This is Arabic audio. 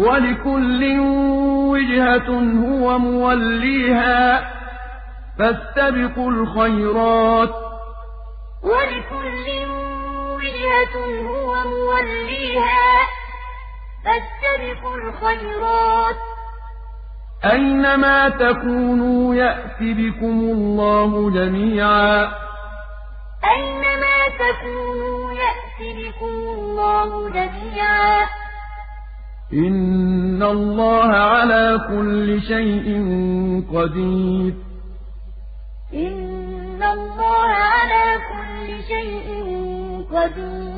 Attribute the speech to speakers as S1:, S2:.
S1: وَلِكُلٍّ وِجْهَةٌ هُوَ مُوَلِّيهَا ۖ فَاسْتَبِقُوا الْخَيْرَاتِ ۚ. أَيْنَمَا تَكُونُوا يَأْتِ بِكُمُ اللَّهُ جَمِيعًا ۚ.
S2: أَيْنَمَا تَكُونُوا يَأْتِ بِكُمُ اللَّهُ جَمِيعًا ۚ.
S1: إِنَّ اللَّهَ عَلَىٰ كُلِّ شَيْءٍ قَدِيرٌ
S2: إِنَّ اللَّهَ عَلَىٰ كُلِّ شَيْءٍ قَدِيرٌ